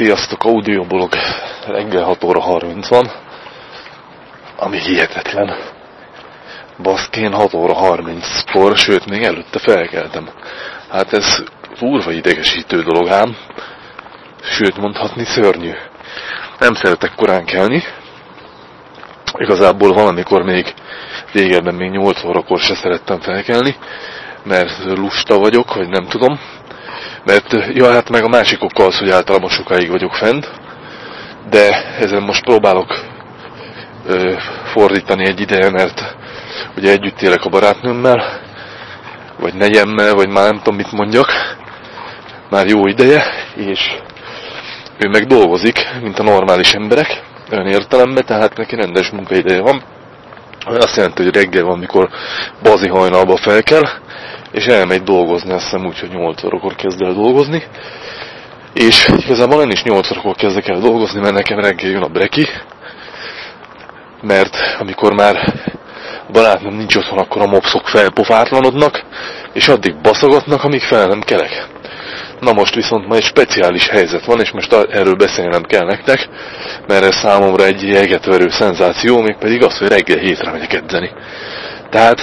Sziasztok, audioblog reggel 6 óra 30 van, ami hihetetlen. Baszkén 6 óra 30-kor, sőt még előtte felkeltem. Hát ez furva idegesítő dolog ám, sőt mondhatni szörnyű. Nem szeretek korán kelni, igazából valamikor még régebben még 8 órakor se szerettem felkelni, mert lusta vagyok, vagy nem tudom, mert, ja, hát meg a másik oka az, hogy általában sokáig vagyok fent, de ezen most próbálok ö, fordítani egy ideje, mert ugye együtt élek a barátnőmmel, vagy negyemmel, vagy már nem tudom mit mondjak, már jó ideje, és ő meg dolgozik, mint a normális emberek, olyan értelemben, tehát neki rendes munkaideje van. Azt jelenti, hogy reggel van, amikor bazi hajnalba fel kell, és elmegy dolgozni, azt hiszem úgy, hogy 8 órakor kezd el dolgozni. És igazából én is 8 órakor kezdek el dolgozni, mert nekem reggel jön a breki, mert amikor már a barátnőm nincs otthon, akkor a mopszok felpofátlanodnak, és addig baszogatnak, amíg fel nem kelek. Na most viszont ma egy speciális helyzet van, és most erről beszélnem kell nektek, mert ez számomra egy jegetverő szenzáció, mégpedig az, hogy reggel hétre megyek edzeni. Tehát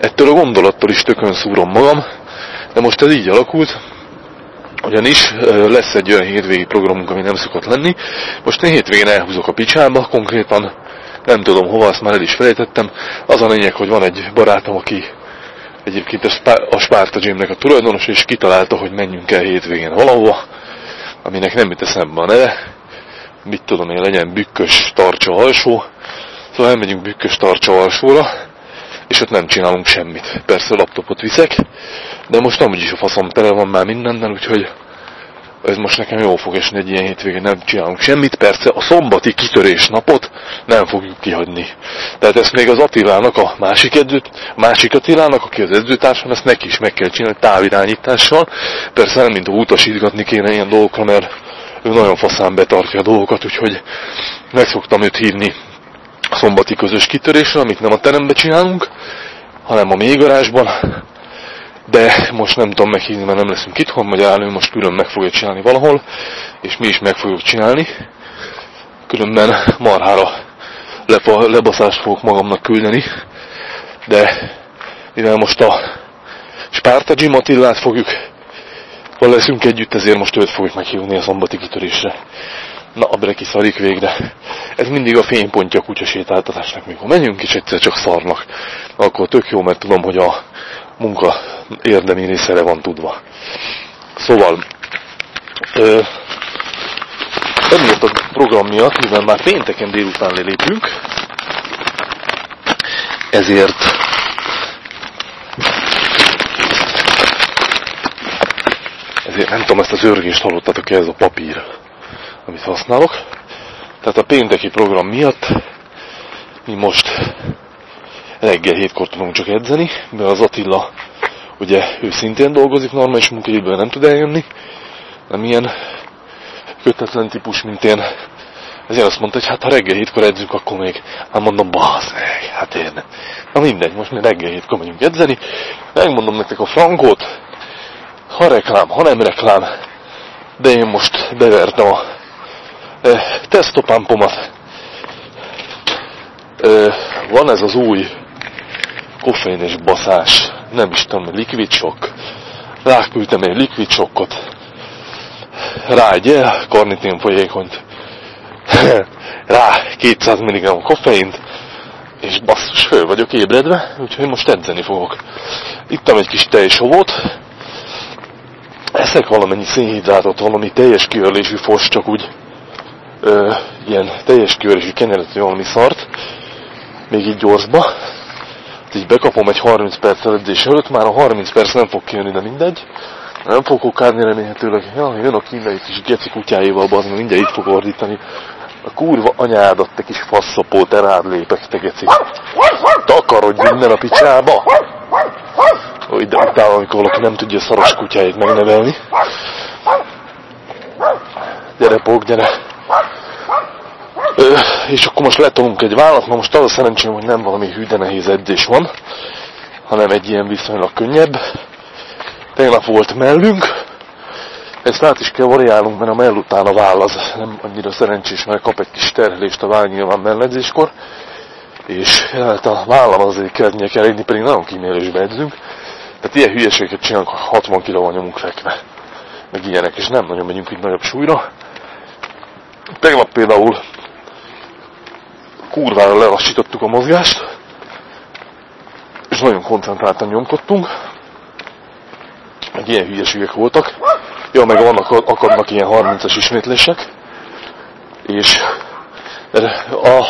Ettől a gondolattól is tökön szúrom magam, de most ez így alakult, ugyanis lesz egy olyan hétvégi programunk, ami nem szokott lenni. Most én hétvégén elhúzok a picsába, konkrétan nem tudom hova, azt már el is felejtettem. Az a lényeg, hogy van egy barátom, aki egyébként a Sparta Gymnek a tulajdonos, és kitalálta, hogy menjünk el hétvégén valahova, aminek nem jut eszembe a neve. Mit tudom én, legyen bükkös tartsa alsó. Szóval elmegyünk bükkös tartsa alsóra, és ott nem csinálunk semmit. Persze laptopot viszek, de most nem úgyis a faszom tele van már mindennel, úgyhogy ez most nekem jól fog esni egy ilyen hétvégén, nem csinálunk semmit. Persze a szombati kitörés napot nem fogjuk kihagyni. Tehát ezt még az Attilának, a másik edzőt, másik Attilának, aki az edzőtársam, ezt neki is meg kell csinálni távirányítással. Persze nem mint utasítgatni kéne ilyen dolgokra, mert ő nagyon faszán betartja a dolgokat, úgyhogy meg szoktam őt hívni szombati közös kitörésre, amit nem a terembe csinálunk, hanem a mélygarázsban. De most nem tudom meghívni, mert nem leszünk itthon, vagy állő most külön meg fogja csinálni valahol, és mi is meg fogjuk csinálni. Különben marhára lebaszást fogok magamnak küldeni, de mivel most a Spárta Jim Attillát fogjuk, vagy leszünk együtt, ezért most őt fogjuk meghívni a szombati kitörésre. Na, a breki szarik végre. Ez mindig a fénypontja a kutyasétáltatásnak, mikor menjünk, és egyszer csak szarnak. Akkor tök jó, mert tudom, hogy a munka érdemi részére van tudva. Szóval, ö, emiatt a program miatt, mivel már pénteken délután lelépünk, ezért ezért nem tudom, ezt az örgést hallottatok-e, ez a papír amit használok. Tehát a pénteki program miatt mi most reggel hétkor tudunk csak edzeni, mert az Attila, ugye ő szintén dolgozik normális munkaidőben, nem tud eljönni, nem ilyen kötetlen típus, mint én. Ezért azt mondta, hogy hát ha reggel hétkor edzünk, akkor még, hát mondom, basz meg, hát én. Na mindegy, most mi reggel hétkor megyünk edzeni. Megmondom nektek a frankot, ha reklám, ha nem reklám, de én most bevertem a tesztopámpomat. Van ez az új koffeines baszás, nem is tudom, liquid shock. Ráküldtem egy liquid shockot. Rá egy el, karnitin folyékonyt. Rá 200 mg koffeint, és basszus, föl vagyok ébredve, úgyhogy most edzeni fogok. Ittam egy kis tejsovót, eszek valamennyi szénhidrátot, valami teljes kiörlésű fos, csak úgy ö, ilyen teljes kiörésű kenyeret, valami szart, még így gyorsba, így bekapom egy 30 perc edzés előtt, már a 30 perc nem fog kijönni, de mindegy. Nem fog okádni remélhetőleg. Ja, jön a kínai kis geci kutyáival, az mindjárt itt fog ordítani. A kurva anyádat, te kis faszopó, te rád lépek, te geci. Takarodj minden a picsába! Hogy de utána, amikor valaki nem tudja szaros kutyáit megnevelni. Gyere, pók, gyere! Ö, és akkor most letolunk egy vállat, na most az a szerencsém, hogy nem valami hű, de nehéz edzés van, hanem egy ilyen viszonylag könnyebb. Tegnap volt mellünk, Ezt át is kell variálnunk, mert a mell után a váll az nem annyira szerencsés, mert kap egy kis terhelést a váll nyilván melledzéskor, és hát a vállam azért kell elégni, pedig nagyon kímélésbe edzünk. Tehát ilyen hülyeségeket csinálunk, 60 kg nyomunk fekve, meg ilyenek, és nem nagyon megyünk itt nagyobb súlyra. Tegnap például kurvára lelassítottuk a mozgást, és nagyon koncentráltan nyomkodtunk, meg ilyen hülyeségek voltak. Ja, meg vannak, akadnak ilyen 30-as ismétlések, és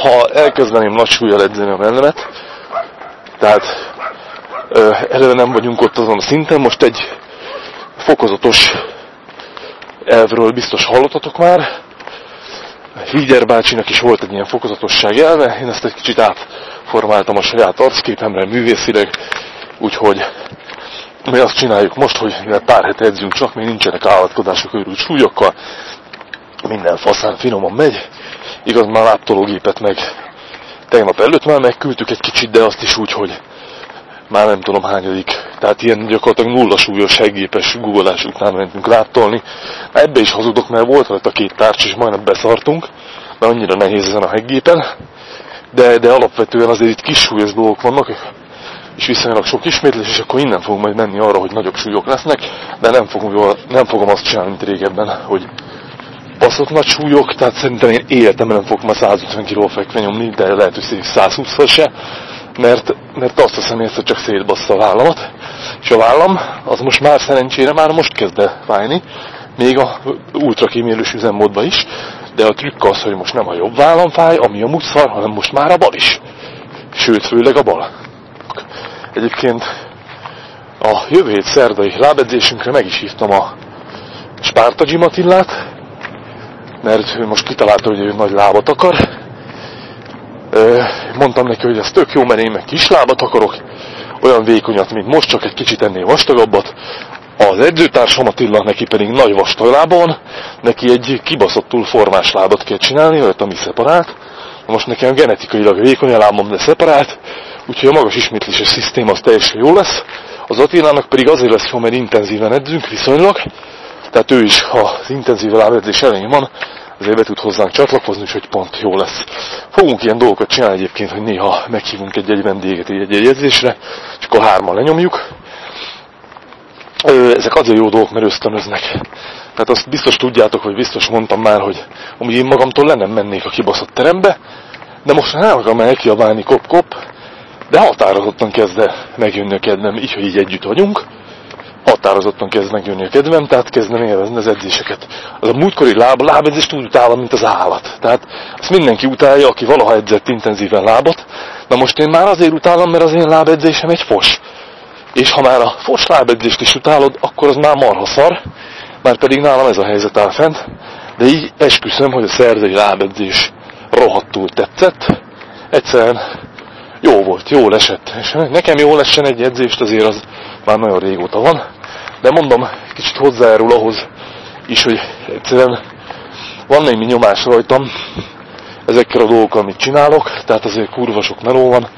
ha elkezdeném nagy súlyjal edzeni a mellemet, tehát előre nem vagyunk ott azon a szinten, most egy fokozatos elvről biztos hallottatok már, Hígyer bácsinak is volt egy ilyen fokozatosság elve, én ezt egy kicsit átformáltam a saját arcképemre művészileg, úgyhogy mi azt csináljuk most, hogy pár hete edzünk csak, még nincsenek állatkodások őrült súlyokkal, minden faszán finoman megy, igaz már láptológépet meg tegnap előtt már megküldtük egy kicsit, de azt is úgy, hogy már nem tudom hányadik, tehát ilyen gyakorlatilag nulla súlyos seggépes googolás után mentünk láttolni. Ebbe is hazudok, mert volt rajta két tárcs, és majdnem beszartunk, mert annyira nehéz ezen a heggépen. De, de alapvetően azért itt kis súlyos dolgok vannak, és viszonylag sok ismétlés, és akkor innen fogunk majd menni arra, hogy nagyobb súlyok lesznek, de nem fogom, nem fogom azt csinálni, mint régebben, hogy baszott nagy súlyok, tehát szerintem én életemben nem fogok már 150 kg fekve nyomni, de lehet, hogy 120 se, mert, mert azt hiszem, hogy csak szétbassza a vállamat, és a vállam az most már szerencsére már most kezd fájni, még a ultra kímélős üzemmódban is, de a trükk az, hogy most nem a jobb vállam fáj, ami a muszar, hanem most már a bal is. Sőt, főleg a bal. Egyébként a jövő hét szerdai lábedzésünkre meg is hívtam a Spárta Attillát, mert ő most kitalálta, hogy ő nagy lábat akar, mondtam neki, hogy ez tök jó, mert én meg kis lábat akarok, olyan vékonyat, mint most, csak egy kicsit ennél vastagabbat. Az edzőtársam Attila, neki pedig nagy vastag neki egy kibaszottul formás lábat kell csinálni, olyat, ami szeparált. Most nekem genetikailag vékony a lábam, de szeparált, úgyhogy a magas ismétléses szisztéma az teljesen jó lesz. Az Attilának pedig azért lesz jó, mert intenzíven edzünk viszonylag, tehát ő is, ha az intenzív lábedzés elején van, azért be tud hozzánk csatlakozni, és hogy pont jó lesz. Fogunk ilyen dolgokat csinálni egyébként, hogy néha meghívunk egy-egy vendéget egy-egy edzésre, és akkor hárman lenyomjuk. Ezek azért jó dolgok, mert ösztönöznek. Tehát azt biztos tudjátok, hogy biztos mondtam már, hogy amúgy én magamtól le nem mennék a kibaszott terembe, de most nem akarom elkiabálni kop-kop, de határozottan kezd megjönni a kedvem, így, hogy így együtt vagyunk határozottan kezd megjönni a kedvem, tehát kezdem élvezni az edzéseket. Az a múltkori láb, lábedzést úgy utálom, mint az állat. Tehát azt mindenki utálja, aki valaha edzett intenzíven lábat. Na most én már azért utálom, mert az én lábedzésem egy fos. És ha már a fos lábedzést is utálod, akkor az már marha szar, már pedig nálam ez a helyzet áll fent. De így esküszöm, hogy a szerdai lábedzés rohadtul tetszett. Egyszerűen jó volt, jó esett. És nekem jó essen egy edzést, azért az már nagyon régóta van. De mondom, kicsit hozzájárul ahhoz is, hogy egyszerűen van némi nyomás rajtam ezekkel a dolgokkal, amit csinálok, tehát azért kurva sok meló van.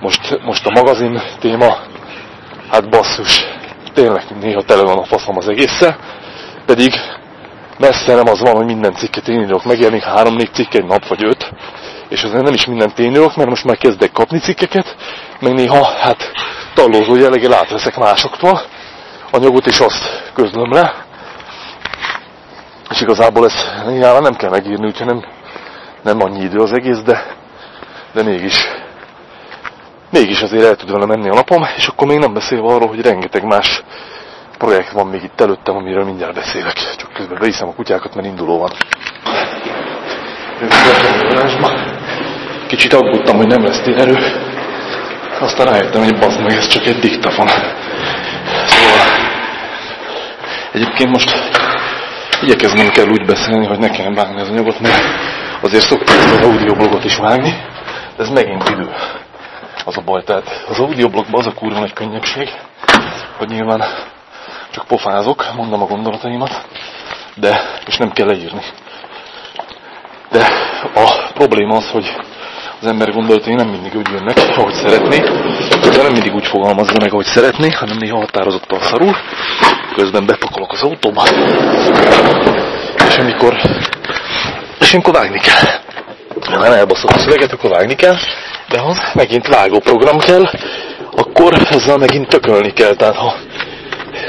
Most, most a magazin téma, hát basszus, tényleg néha tele van a faszom az egésszel, pedig messze nem az van, hogy minden cikket én írok, megjelenik három-négy cikk egy nap vagy öt, és azért nem is minden tényleg, mert most már kezdek kapni cikkeket, meg néha hát tallózó jelleggel átveszek másoktól anyagot, és azt közlöm le. És igazából ezt nyilván nem kell megírni, úgyhogy nem, nem annyi idő az egész, de, de mégis mégis azért el tud vele menni a napom, és akkor még nem beszélve arról, hogy rengeteg más projekt van még itt előttem, amiről mindjárt beszélek. Csak közben beiszem a kutyákat, mert induló van. Kicsit aggódtam, hogy nem lesz térerő. Aztán rájöttem, hogy bazd meg, ez csak egy diktafon. Szóval egyébként most igyekeznem kell úgy beszélni, hogy ne kelljen vágni az anyagot, mert azért szoktam az audioblogot is vágni, de ez megint idő. Az a baj, tehát az audioblogban az a kurva nagy könnyebbség, hogy nyilván csak pofázok, mondom a gondolataimat, de, és nem kell leírni. De a probléma az, hogy az ember gondolatai nem mindig úgy jönnek, ahogy szeretné, de nem mindig úgy fogalmazza meg, ahogy szeretné, hanem néha határozottan szarul, közben bepakolok az autóba, és amikor, és amikor vágni kell. Ha nem elbaszok a szöveget, akkor vágni kell, de ha megint vágó program kell, akkor ezzel megint tökölni kell, tehát ha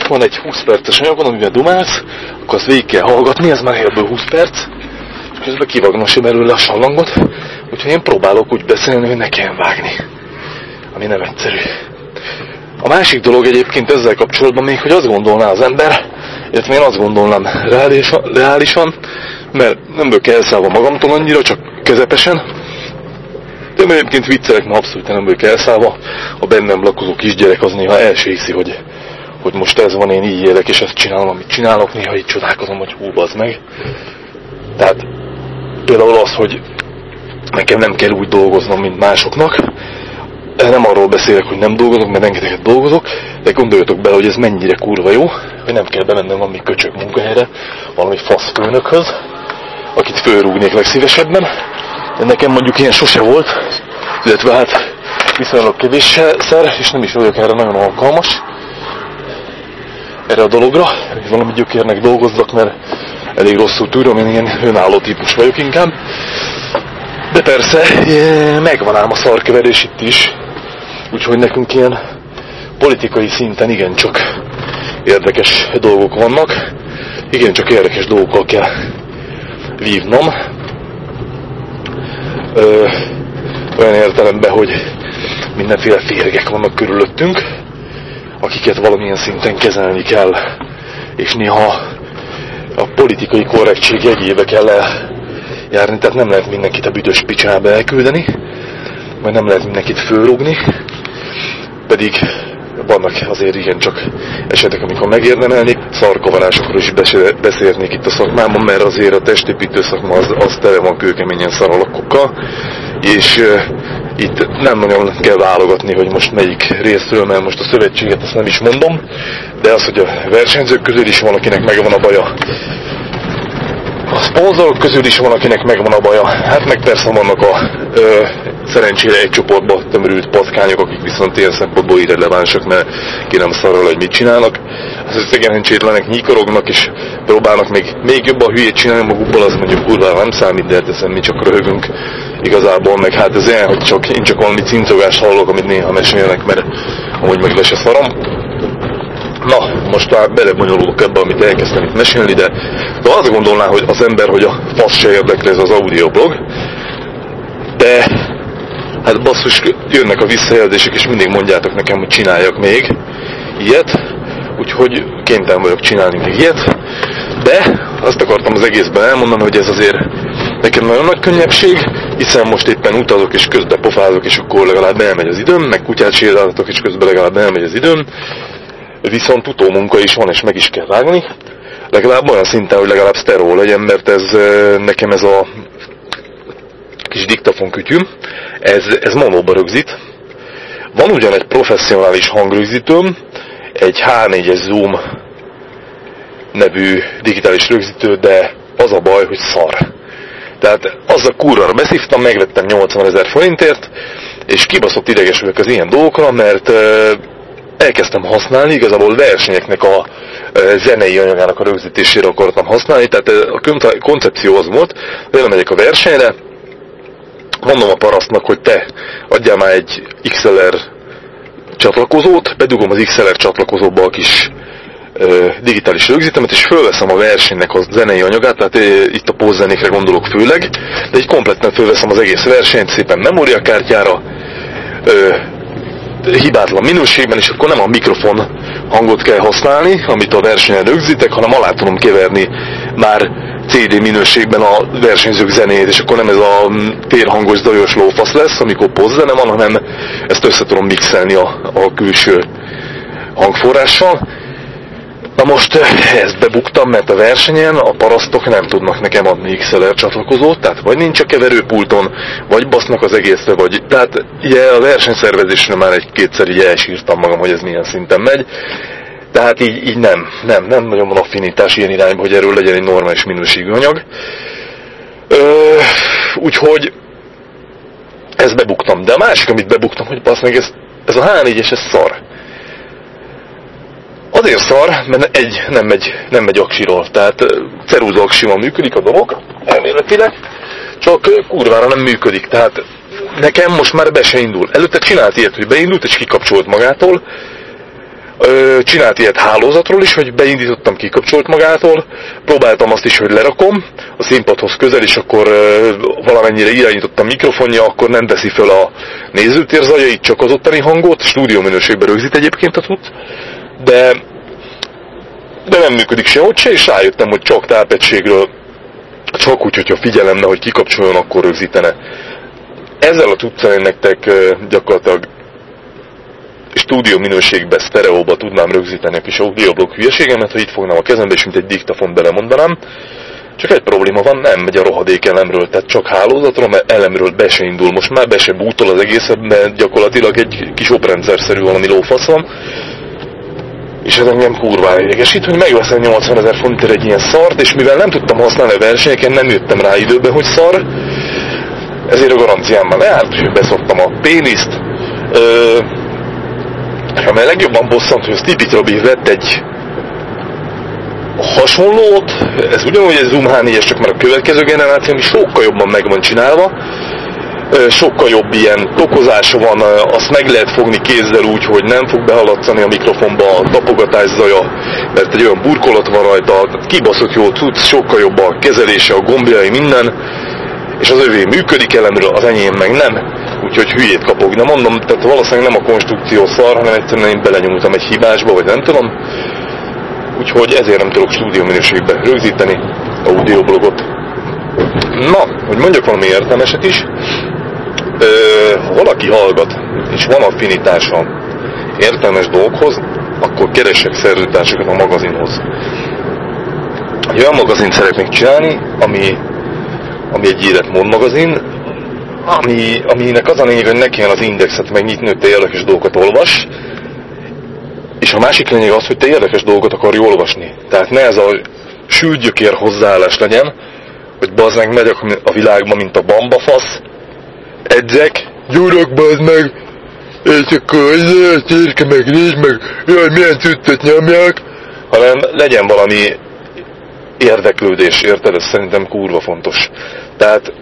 van egy 20 perces anyagod, amivel dumálsz, akkor azt végig kell hallgatni, ez már ebből 20 perc, és közben kivagnosi belőle a sallangot, úgyhogy én próbálok úgy beszélni, hogy ne kelljen vágni, ami nem egyszerű. A másik dolog egyébként ezzel kapcsolatban még, hogy azt gondolná az ember, illetve én azt gondolnám reálisan, reálisan mert nem vagyok elszállva magamtól annyira, csak közepesen, de egyébként viccelek, ma abszolút nem vagyok elszállva. A bennem lakozó kisgyerek az néha el hiszi, hogy hogy most ez van, én így élek, és ezt csinálom, amit csinálok, néha így csodálkozom, hogy hú, az meg. Tehát például az, hogy nekem nem kell úgy dolgoznom, mint másoknak, nem arról beszélek, hogy nem dolgozok, mert rengeteget dolgozok, de gondoljatok bele, hogy ez mennyire kurva jó, hogy nem kell bemennem valami köcsök munkahelyre, valami fasz főnökhöz, akit fölrúgnék legszívesebben. De nekem mondjuk ilyen sose volt, illetve hát viszonylag kevésszer, és nem is vagyok erre nagyon alkalmas erre a dologra, hogy valami gyökérnek dolgozzak, mert elég rosszul tudom, én ilyen önálló típus vagyok inkább. De persze, megvan ám a szarkeverés itt is, úgyhogy nekünk ilyen politikai szinten igencsak érdekes dolgok vannak, igencsak érdekes dolgokkal kell vívnom. Ö, olyan értelemben, hogy mindenféle férgek vannak körülöttünk, akiket valamilyen szinten kezelni kell, és néha a politikai korrektség jegyébe kell járni, tehát nem lehet mindenkit a büdös picsába elküldeni, vagy nem lehet mindenkit fölrúgni, pedig vannak azért igen csak esetek, amikor megérdemelni. Szarkavarásokról is beszélnék itt a szakmában, mert azért a testépítő szakma az, az tele van kőkeményen szaralakokkal, és itt nem nagyon kell válogatni, hogy most melyik részről, mert most a szövetséget azt nem is mondom, de az, hogy a versenyzők közül is van, akinek megvan a baja, a szponzorok közül is van, akinek megvan a baja. Hát meg persze vannak a ö, szerencsére egy csoportba tömörült patkányok, akik viszont ilyen szempontból irrelevánsak, mert ki nem szarral, hogy mit csinálnak. Az szerencsétlenek nyikorognak, és próbálnak még, még jobban hülyét csinálni magukból, az mondjuk kurva nem számít, de hát mi csak röhögünk igazából, meg hát ez ilyen, hogy csak, én csak valami cincogást hallok, amit néha mesélnek, mert amúgy meg le se szarom. Na, most már belebonyolulok ebbe, amit elkezdtem itt mesélni, de, de azt gondolná, hogy az ember, hogy a fasz se érdekli ez az audioblog, de hát basszus, jönnek a visszajelzések, és mindig mondjátok nekem, hogy csináljak még ilyet, úgyhogy kénytelen vagyok csinálni még ilyet, de azt akartam az egészben elmondani, hogy ez azért nekem nagyon nagy könnyebbség, hiszen most éppen utazok és közben pofázok, és akkor legalább elmegy az időm, meg kutyát sétáltatok, és közben legalább elmegy az időm, viszont utómunka is van, és meg is kell vágni, legalább olyan szinten, hogy legalább szteró legyen, mert ez nekem ez a kis diktafon kütyüm, ez, ez monóba rögzít. Van ugyan egy professzionális hangrögzítőm, egy H4-es Zoom nevű digitális rögzítő, de az a baj, hogy szar. Tehát az a kurva beszívtam, megvettem 80 ezer forintért, és kibaszott ideges vagyok az ilyen dolgokra, mert elkezdtem használni, igazából versenyeknek a zenei anyagának a rögzítésére akartam használni, tehát a koncepció az volt, hogy elmegyek a versenyre, mondom a parasztnak, hogy te adjál már egy XLR csatlakozót, bedugom az XLR csatlakozóba a kis digitális rögzítemet, és fölveszem a versenynek a zenei anyagát, tehát itt a pózzenékre gondolok főleg, de egy kompletten fölveszem az egész versenyt szépen memóriakártyára, hibátlan minőségben, és akkor nem a mikrofon hangot kell használni, amit a versenyen rögzítek, hanem alá tudom keverni már CD minőségben a versenyzők zenét, és akkor nem ez a térhangos zajos lófasz lesz, amikor pozzene van, hanem ezt össze tudom mixelni a, a külső hangforrással. Na most eh, ezt bebuktam, mert a versenyen a parasztok nem tudnak nekem adni XLR csatlakozót, tehát vagy nincs a keverőpulton, vagy basznak az egészre, vagy... Tehát ugye a versenyszervezésre már egy-kétszer így elsírtam magam, hogy ez milyen szinten megy. Tehát így, így nem, nem, nem nagyon van affinitás ilyen irányba, hogy erről legyen egy normális minőségű anyag. Ö, úgyhogy ezt bebuktam. De a másik, amit bebuktam, hogy basz meg, ez, ez a H4-es, ez szar. Azért szar, mert egy, nem megy, nem megy aksiról. Tehát ceruza aksival működik a dolog, elméletileg, csak kurvára nem működik. Tehát nekem most már be se indul. Előtte csinált ilyet, hogy beindult és kikapcsolt magától, csinált ilyet hálózatról is, hogy beindítottam, kikapcsolt magától, próbáltam azt is, hogy lerakom a színpadhoz közel, és akkor valamennyire irányítottam mikrofonja, akkor nem veszi fel a nézőtér zajait, csak az ottani hangot, stúdió minőségben rögzít egyébként a tud, de, de nem működik sehogy se, és rájöttem, hogy csak tápegységről, csak úgy, hogyha figyelem, hogy kikapcsoljon, akkor rögzítene. Ezzel a tudszal én nektek gyakorlatilag stúdió minőségbe, sztereóba tudnám rögzíteni a kis audioblog hülyeségemet, hogy itt fognám a kezembe, és mint egy diktafon belemondanám. Csak egy probléma van, nem megy a rohadék elemről, tehát csak hálózatra, mert elemről be se indul. Most már be se bútol az egészet, mert gyakorlatilag egy kis oprendszerszerű valami lófasz van. És ez engem kurvára idegesít, hogy megveszem 80 ezer fontért egy ilyen szart, és mivel nem tudtam használni a versenyeken, nem jöttem rá időben, hogy szar, ezért a garanciám már leállt, hogy beszoptam a péniszt. Ö, ami a legjobban bosszant, hogy a Stevie Robi vett egy hasonlót, ez ugyanúgy egy Zoom H4-es, csak már a következő generáció, ami sokkal jobban meg van csinálva, sokkal jobb ilyen tokozása van, azt meg lehet fogni kézzel úgy, hogy nem fog behaladszani a mikrofonba a tapogatás zaja, mert egy olyan burkolat van rajta, kibaszott jó tudsz, sokkal jobb a kezelése, a gombjai, minden, és az övé működik elemről, az enyém meg nem, úgyhogy hülyét kapok. De mondom, tehát valószínűleg nem a konstrukció szar, hanem egyszerűen én belenyúltam egy hibásba, vagy nem tudom. Úgyhogy ezért nem tudok stúdió minőségbe rögzíteni audioblogot. Na, hogy mondjak valami értelmeset is, ö, valaki hallgat, és van affinitása értelmes dolgokhoz, akkor keresek szerzőtársakat a magazinhoz. Egy olyan magazint szeretnék csinálni, ami ami egy életmód magazin, ami, aminek az a lényeg, hogy ne az indexet megnyitni, hogy te érdekes dolgokat olvas, és a másik lényeg az, hogy te érdekes dolgokat akarj olvasni. Tehát ne ez a sülgyökér hozzáállás legyen, hogy bazdmeg megyek a világban, mint a bambafasz, edzek, gyúrok bazd meg, és akkor térke meg, nézd meg, jaj, milyen cuccot nyomják, hanem legyen valami érdeklődés, érted? Ez szerintem kurva fontos. Tehát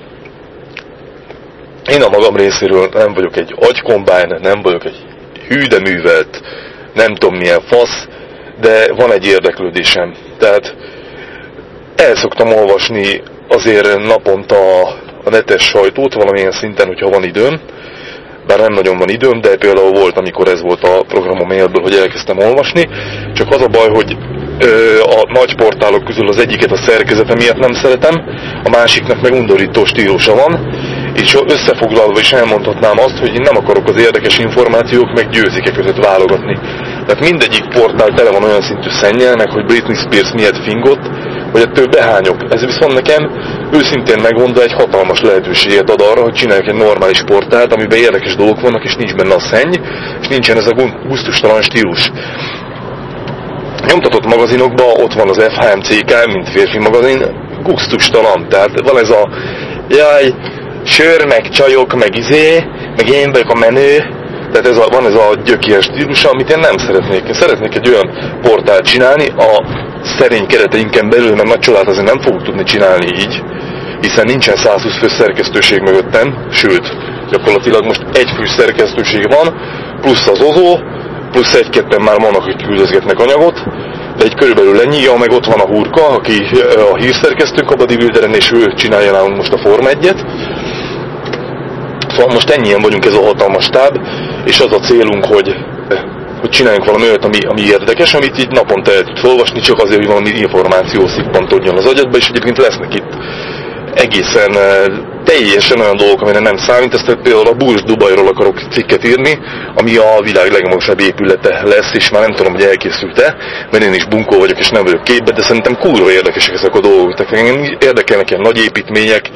én a magam részéről nem vagyok egy agykombány, nem vagyok egy hűdeművelt, nem tudom milyen fasz, de van egy érdeklődésem. Tehát el szoktam olvasni azért naponta a netes sajtót valamilyen szinten, hogyha van időm, bár nem nagyon van időm, de például volt, amikor ez volt a programom mailből, hogy elkezdtem olvasni, csak az a baj, hogy a nagy portálok közül az egyiket a szerkezete miatt nem szeretem, a másiknak meg undorító stílusa van, és összefoglalva is elmondhatnám azt, hogy én nem akarok az érdekes információk meg győzike között válogatni. Tehát mindegyik portál tele van olyan szintű szennyelnek, hogy Britney Spears miért fingott, vagy ettől behányok. Ez viszont nekem őszintén megmondva egy hatalmas lehetőséget ad arra, hogy csináljak egy normális portált, amiben érdekes dolgok vannak, és nincs benne a szenny, és nincsen ez a gusztustalan stílus nyomtatott magazinokban ott van az FHMCK, mint férfi magazin, gusztustalan. Tehát van ez a jaj, sör, meg csajok, meg izé, meg én vagyok a menő, tehát ez a, van ez a gyökér stílusa, amit én nem szeretnék. Én szeretnék egy olyan portált csinálni a szerény kereteinken belül, mert nagy csodát azért nem fogok tudni csinálni így, hiszen nincsen 120 fő szerkesztőség mögöttem, sőt, gyakorlatilag most egy fő szerkesztőség van, plusz az ozó, plusz egy-ketten már vannak, hogy küldözgetnek anyagot, de egy körülbelül ennyi, ja, meg ott van a hurka, aki a hírszerkesztőnk a bodybuilderen, és ő csinálja nálunk most a Form 1-et. Szóval most ennyien vagyunk ez a hatalmas stáb, és az a célunk, hogy, hogy csináljunk valami olyat, ami, ami érdekes, amit így naponta el tudsz olvasni, csak azért, hogy valami információ szippantodjon az agyadba, és egyébként lesznek itt egészen teljesen olyan dolgok, amire nem számít. Ezt például a Burj Dubajról akarok cikket írni, ami a világ legmagasabb épülete lesz, és már nem tudom, hogy elkészült-e, mert én is bunkó vagyok, és nem vagyok képbe, de szerintem kurva érdekesek ezek a dolgok. Tehát engem érdekelnek ilyen nagy építmények,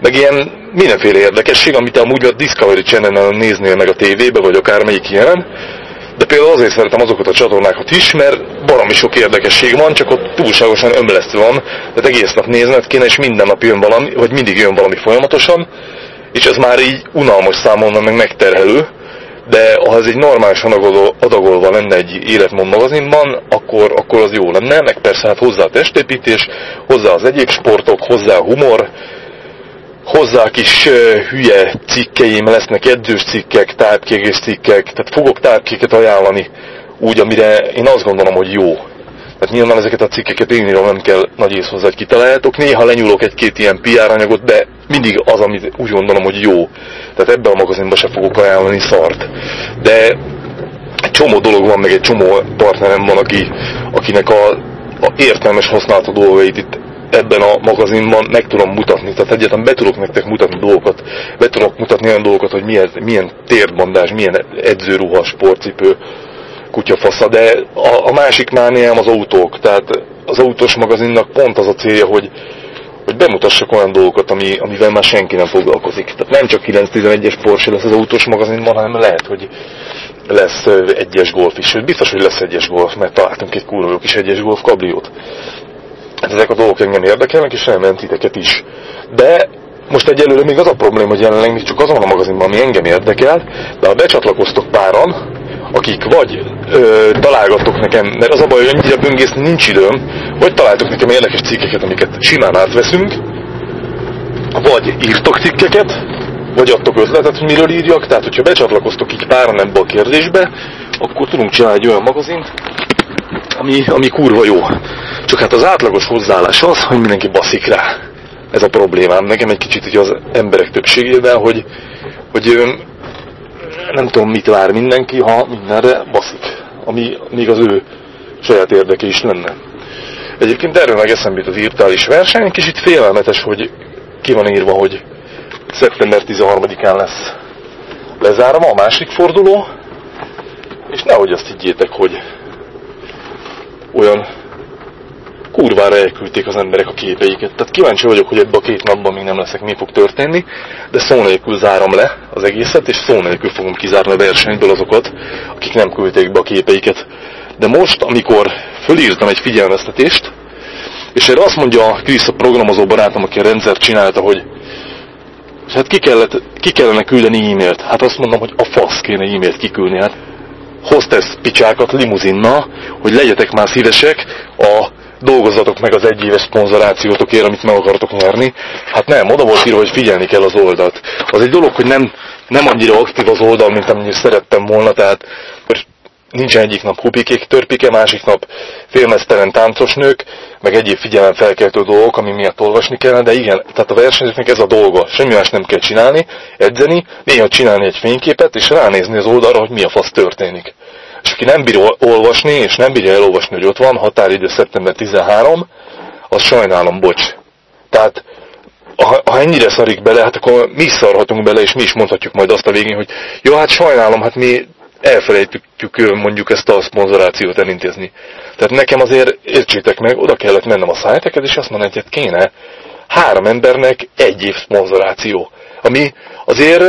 meg ilyen mindenféle érdekesség, amit amúgy a Discovery Channel-en néznél meg a tévébe, vagy akármelyik ilyen, de például azért szeretem azokat a csatornákat is, mert baromi sok érdekesség van, csak ott túlságosan ömlesztő van, tehát egész nap nézned kéne, és minden nap jön valami, vagy mindig jön valami folyamatosan, és ez már így unalmas számomra, meg megterhelő, de ha ez egy normálisan adagolva lenne egy életmód magazinban, akkor, akkor az jó lenne, meg persze hát hozzá a testépítés, hozzá az egyéb sportok, hozzá a humor, hozzá kis hülye cikkeim lesznek, edzős cikkek, tápkégés cikkek, tehát fogok tápkéket ajánlani úgy, amire én azt gondolom, hogy jó. Tehát nyilván ezeket a cikkeket én írom, nem kell nagy ész hozzá, hogy kitaláljátok. Néha lenyúlok egy-két ilyen PR anyagot, de mindig az, amit úgy gondolom, hogy jó. Tehát ebben a magazinban se fogok ajánlani szart. De egy csomó dolog van, meg egy csomó partnerem van, aki, akinek a, a értelmes használatú dolgait itt ebben a magazinban meg tudom mutatni. Tehát egyáltalán be tudok nektek mutatni dolgokat, be tudok mutatni olyan dolgokat, hogy milyen, milyen térbandás, milyen edzőruha, sportcipő, kutyafasza, de a, a másik mániám az autók, tehát az autós magazinnak pont az a célja, hogy, hogy bemutassak olyan dolgokat, ami, amivel már senki nem foglalkozik. Tehát nem csak 911-es Porsche lesz az autós magazinban, hanem lehet, hogy lesz egyes golf is. Biztos, hogy lesz egyes golf, mert találtunk egy kurva kis egyes golf kabriót. Hát ezek a dolgok engem érdekelnek, és remélem titeket is. De most egyelőre még az a probléma, hogy jelenleg még csak azon a magazinban, ami engem érdekel, de ha becsatlakoztok páran, akik vagy ö, találgattok nekem, mert az a baj, hogy annyira böngészni nincs időm, vagy találtok nekem érdekes cikkeket, amiket simán átveszünk, vagy írtok cikkeket, vagy adtok ötletet, hogy miről írjak, tehát hogyha becsatlakoztok így páran ebbe a kérdésbe, akkor tudunk csinálni egy olyan magazint, ami, ami kurva jó. Csak hát az átlagos hozzáállás az, hogy mindenki baszik rá. Ez a problémám nekem egy kicsit az emberek többségében, hogy, hogy nem tudom mit vár mindenki, ha mindenre baszik, ami még az ő saját érdeke is lenne. Egyébként erről meg eszembe az virtuális verseny, kicsit félelmetes, hogy ki van írva, hogy szeptember 13-án lesz lezárva a másik forduló, és nehogy azt higgyétek, hogy olyan kurvára elküldték az emberek a képeiket. Tehát kíváncsi vagyok, hogy ebbe a két napban még nem leszek, mi fog történni, de szó nélkül zárom le az egészet, és szó nélkül fogom kizárni a versenyből azokat, akik nem küldték be a képeiket. De most, amikor fölírtam egy figyelmeztetést, és erre azt mondja Krisz a programozó barátom, aki a rendszert csinálta, hogy hát ki, kellett, ki kellene küldeni e-mailt. Hát azt mondom, hogy a fasz kéne e-mailt kiküldni. Hát hostess picsákat limuzinnal, hogy legyetek már szívesek a dolgozzatok meg az egyéves szponzorációtokért, amit meg akartok nyerni. Hát nem, oda volt írva, hogy figyelni kell az oldalt. Az egy dolog, hogy nem, nem annyira aktív az oldal, mint amennyire szerettem volna, tehát nincsen egyik nap hupikék törpike, másik nap félmeztelen táncos nők, meg egyéb felkeltő dolgok, ami miatt olvasni kellene, de igen, tehát a versenyzőknek ez a dolga. Semmi más nem kell csinálni, edzeni, néha csinálni egy fényképet, és ránézni az oldalra, hogy mi a fasz történik. És aki nem bír olvasni, és nem bírja elolvasni, hogy ott van, határidő szeptember 13, az sajnálom, bocs. Tehát ha, ha ennyire szarik bele, hát akkor mi szarhatunk bele, és mi is mondhatjuk majd azt a végén, hogy jó, hát sajnálom, hát mi elfelejtjük mondjuk ezt a szponzorációt elintézni. Tehát nekem azért, értsétek meg, oda kellett mennem a szájteket, és azt mondani, hogy hát kéne három embernek egy év szponzoráció. Ami azért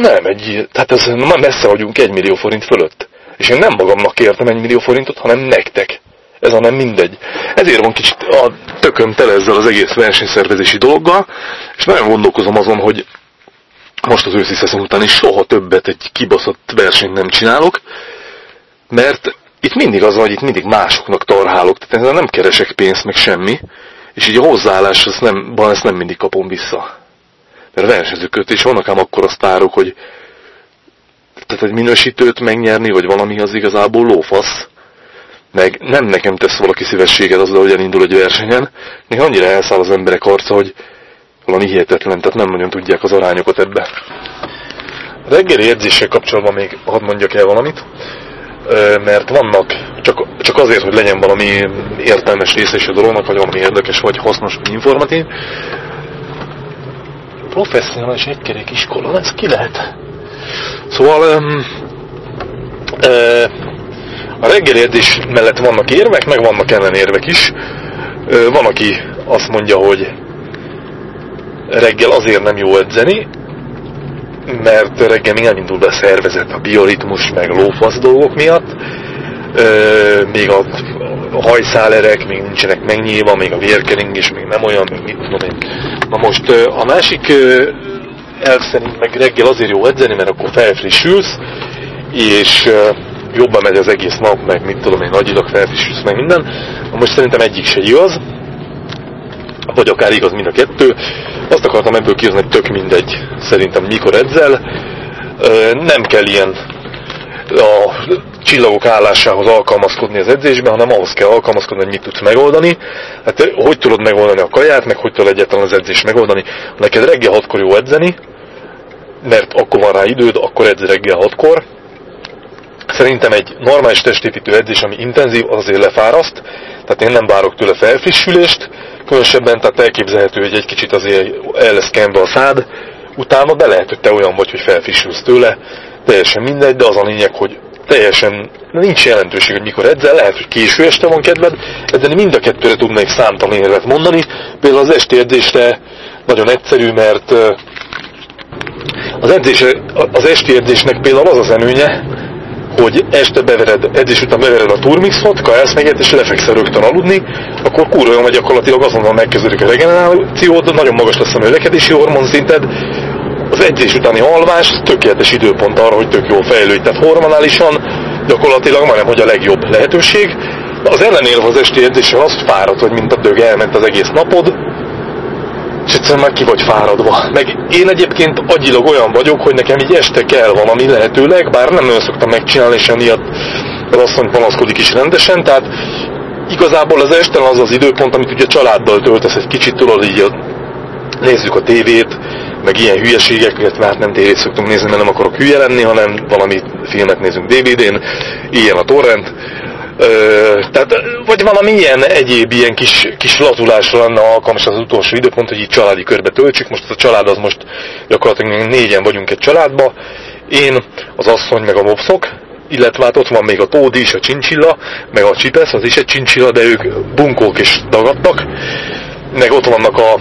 nem egy, tehát ez már messze vagyunk egy millió forint fölött. És én nem magamnak kértem egy millió forintot, hanem nektek. Ez a nem mindegy. Ezért van kicsit a tököm tele ezzel az egész versenyszervezési dologgal, és nagyon gondolkozom azon, hogy most az őszi szezon után is soha többet egy kibaszott versenyt nem csinálok, mert itt mindig az van, hogy itt mindig másoknak tarhálok, tehát ezzel nem keresek pénzt, meg semmi, és így a hozzáállás, ezt nem, ezt nem mindig kapom vissza. Mert versenyzőköt is vannak ám akkor a sztárok, hogy tehát egy minősítőt megnyerni, vagy valami az igazából lófasz. Meg nem nekem tesz valaki szívességet azzal, hogy elindul egy versenyen, még annyira elszáll az emberek arca, hogy valami hihetetlen, tehát nem nagyon tudják az arányokat ebbe. Reggeli edzéssel kapcsolatban még hadd mondjak el valamit, mert vannak, csak, csak azért, hogy legyen valami értelmes része is a dolognak, vagy valami érdekes, vagy hasznos, informatív. Professzionális egykerék iskola, ez ki lehet? Szóval um, uh, a reggeli edzés mellett vannak érvek, meg vannak ellenérvek is. Uh, van, aki azt mondja, hogy reggel azért nem jó edzeni, mert reggel még nem indul be a szervezet a bioritmus, meg lófasz dolgok miatt. Ö, még a hajszálerek még nincsenek megnyílva, még a vérkering is még nem olyan, még mit tudom én. Na most a másik elv szerint meg reggel azért jó edzeni, mert akkor felfrissülsz, és jobban megy az egész nap, meg mit tudom én, nagyilag felfrissülsz, meg minden. Most szerintem egyik se igaz, vagy akár igaz mind a kettő. Azt akartam ebből kihozni, hogy tök mindegy szerintem mikor edzel. Nem kell ilyen a csillagok állásához alkalmazkodni az edzésben, hanem ahhoz kell alkalmazkodni, hogy mit tudsz megoldani. Hát hogy tudod megoldani a kaját, meg hogy tudod egyáltalán az edzést megoldani. Neked reggel hatkor jó edzeni, mert akkor van rá időd, akkor edz reggel hatkor. Szerintem egy normális testépítő edzés, ami intenzív, az azért lefáraszt, tehát én nem várok tőle felfrissülést, különösebben, tehát elképzelhető, hogy egy kicsit azért el lesz kenve a szád, utána, de lehet, hogy te olyan vagy, hogy felfrissülsz tőle, teljesen mindegy, de az a lényeg, hogy teljesen nincs jelentőség, hogy mikor edzel, lehet, hogy késő este van kedved, edzeni mind a kettőre tudnék számtalan érvet mondani. Például az esti edzésre nagyon egyszerű, mert az, edzés, az esti edzésnek például az az előnye, hogy este bevered, edzés után bevered a turmixot, kajálsz meg és lefekszel rögtön aludni, akkor kurva jó, gyakorlatilag azonnal megkezdődik a regeneráció, de nagyon magas lesz a növekedési hormonszinted, az edzés utáni alvás tökéletes időpont arra, hogy tök jól fejlődj. Tehát hormonálisan gyakorlatilag majdnem, hogy a legjobb lehetőség. Az ellenérve az esti edzéssel az fáradt, hogy mint a dög elment az egész napod, és egyszerűen már ki vagy fáradva. Meg én egyébként agyilag olyan vagyok, hogy nekem így este kell valami lehetőleg, bár nem nagyon szoktam megcsinálni, és emiatt az asszony panaszkodik is rendesen, tehát igazából az este az az időpont, amit ugye családdal töltesz egy kicsit, tudod így nézzük a tévét, meg ilyen hülyeségek, illetve hát nem tévét szoktunk nézni, mert nem akarok hülye lenni, hanem valami filmet nézünk DVD-n, ilyen a torrent, tehát, vagy valami ilyen egyéb ilyen kis, kis lazulásra lenne alkalmas az utolsó időpont, hogy így családi körbe töltsük. Most a család az most gyakorlatilag négyen vagyunk egy családba. Én, az asszony, meg a mopszok, illetve hát ott van még a Tódi is, a csincsilla, meg a Csipesz, az is egy csincsilla, de ők bunkók és dagadtak. Meg ott vannak a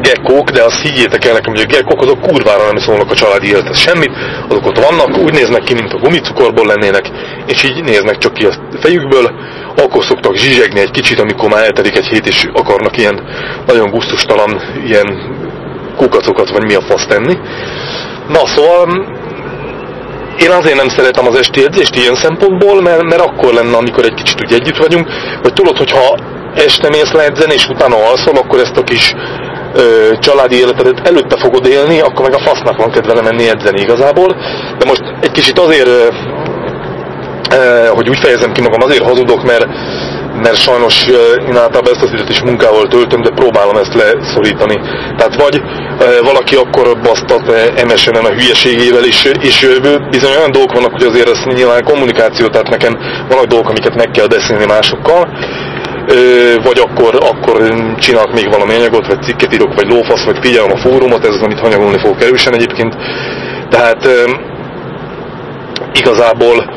gekkók, de azt higgyétek el nekem, hogy a gekkók azok kurvára nem szólnak a családi élethez semmit, azok ott vannak, úgy néznek ki, mint a gumicukorból lennének, és így néznek csak ki a fejükből, akkor szoktak zsizsegni egy kicsit, amikor már eltelik egy hét, és akarnak ilyen nagyon gusztustalan ilyen kukacokat, vagy mi a fasz tenni. Na szóval én azért nem szeretem az esti edzést ilyen szempontból, mert, mert akkor lenne, amikor egy kicsit úgy együtt vagyunk, vagy tudod, hogyha este mész le edzeni, és utána alszol, akkor ezt a kis ö, családi életedet előtte fogod élni, akkor meg a fasznak van kedve menni edzeni igazából. De most egy kicsit azért, ö, hogy úgy fejezem ki magam, azért hazudok, mert mert sajnos én általában ezt az időt is munkával töltöm, de próbálom ezt leszorítani. Tehát vagy valaki akkor basztat MSN-en a hülyeségével, és, és bizony olyan dolgok vannak, hogy azért ez nyilván kommunikáció, tehát nekem vannak dolgok, amiket meg kell beszélni másokkal, vagy akkor, akkor csinálok még valami anyagot, vagy cikket írok, vagy lófasz, vagy figyelem a fórumot, ez az, amit hanyagolni fogok erősen egyébként. Tehát igazából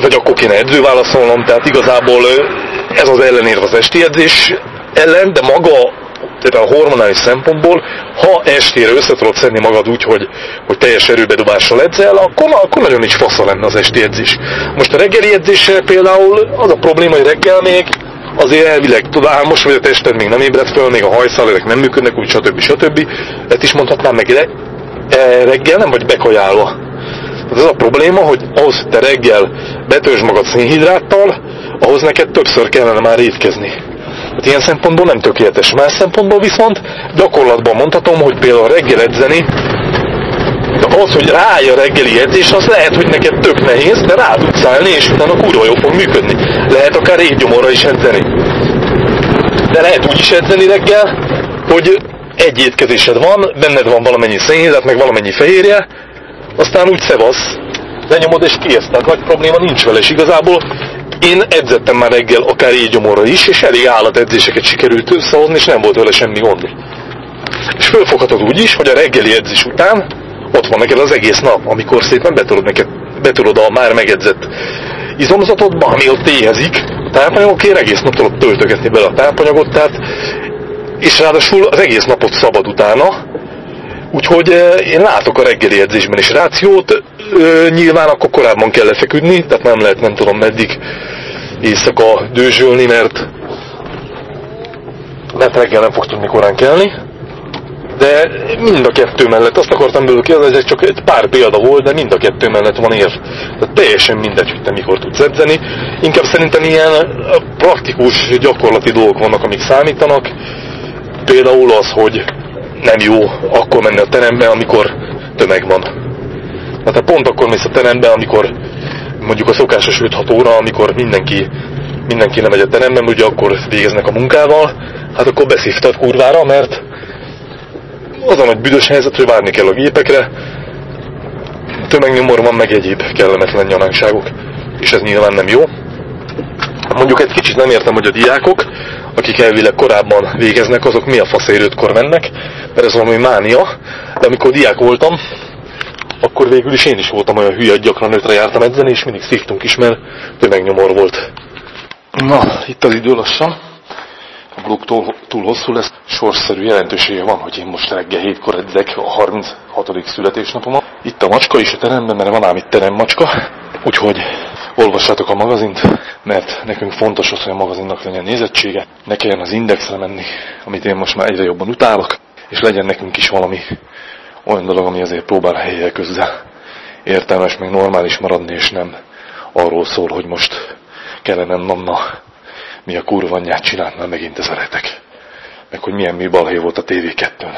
vagy akkor kéne edzőválaszolnom, tehát igazából ez az ellenérv az esti edzés ellen, de maga tehát a hormonális szempontból, ha estére össze tudod szedni magad úgy, hogy, hogy teljes erőbedobással edzel, akkor, akkor nagyon is fasza lenne az esti edzés. Most a reggeli edzéssel például az a probléma, hogy reggel még azért elvileg tud most vagy a tested még nem ébred föl, még a hajszálérek nem működnek, úgy stb. stb. Tehát is mondhatnám meg, de e, reggel nem vagy bekajálva. Tehát az a probléma, hogy ahhoz, hogy te reggel betörzs magad szénhidráttal, ahhoz neked többször kellene már étkezni. Hát ilyen szempontból nem tökéletes. Más szempontból viszont gyakorlatban mondhatom, hogy például reggel edzeni, az, hogy ráállj a reggeli edzés, az lehet, hogy neked tök nehéz, de rá tudsz állni, és utána kurva jó fog működni. Lehet akár étgyomorra is edzeni. De lehet úgy is edzeni reggel, hogy egy étkezésed van, benned van valamennyi szénhidrát, meg valamennyi fehérje, aztán úgy szevasz, lenyomod és kész, tehát nagy probléma nincs vele, és igazából én edzettem már reggel akár éjgyomorra is, és elég állatedzéseket sikerült összehozni, és nem volt vele semmi gond. És fölfoghatod úgy is, hogy a reggeli edzés után ott van neked az egész nap, amikor szépen betudod, neked, betudod a már megedzett izomzatodba, ami ott éhezik, tápanyagokért egész nap tudod töltögetni bele a tápanyagot, tehát és ráadásul az egész napot szabad utána, Úgyhogy én látok a reggeli edzésben is rációt, nyilván akkor korábban kell lefeküdni, tehát nem lehet nem tudom meddig éjszaka dőzsölni, mert, mert reggel nem fog tudni korán kelni. De mind a kettő mellett, azt akartam belőle ki, ez csak egy pár példa volt, de mind a kettő mellett van érv. Tehát teljesen mindegy, hogy te mikor tudsz edzeni. Inkább szerintem ilyen praktikus, gyakorlati dolgok vannak, amik számítanak. Például az, hogy nem jó akkor menni a terembe, amikor tömeg van. Tehát pont akkor mész a terembe, amikor mondjuk a szokásos 5-6 óra, amikor mindenki, mindenki nem megy a teremben, ugye akkor végeznek a munkával, hát akkor beszívtad kurvára, mert az a nagy büdös helyzet, hogy várni kell a gépekre, tömegnyomor van, meg egyéb kellemetlen nyanánságok, és ez nyilván nem jó. Mondjuk egy kicsit nem értem, hogy a diákok, akik elvileg korábban végeznek, azok mi a faszérőtkor mennek, mert ez valami mánia, de amikor diák voltam, akkor végül is én is voltam olyan hülye, hogy gyakran ötre jártam edzeni, és mindig szívtunk is, mert tömegnyomor volt. Na, itt az idő lassan. A blog túl, túl hosszú lesz. Sorszerű jelentősége van, hogy én most reggel hétkor edzek a 36. születésnapomat. Itt a macska is a teremben, mert van ám itt teremmacska. Úgyhogy olvassátok a magazint, mert nekünk fontos az, hogy a magazinnak legyen nézettsége, ne kelljen az indexre menni, amit én most már egyre jobban utálok, és legyen nekünk is valami olyan dolog, ami azért próbál helyek közzel értelmes, meg normális maradni, és nem arról szól, hogy most kellene nanna mi a kurva anyját csinált, mert megint ez a retek. Meg hogy milyen mi balhé volt a TV2-n.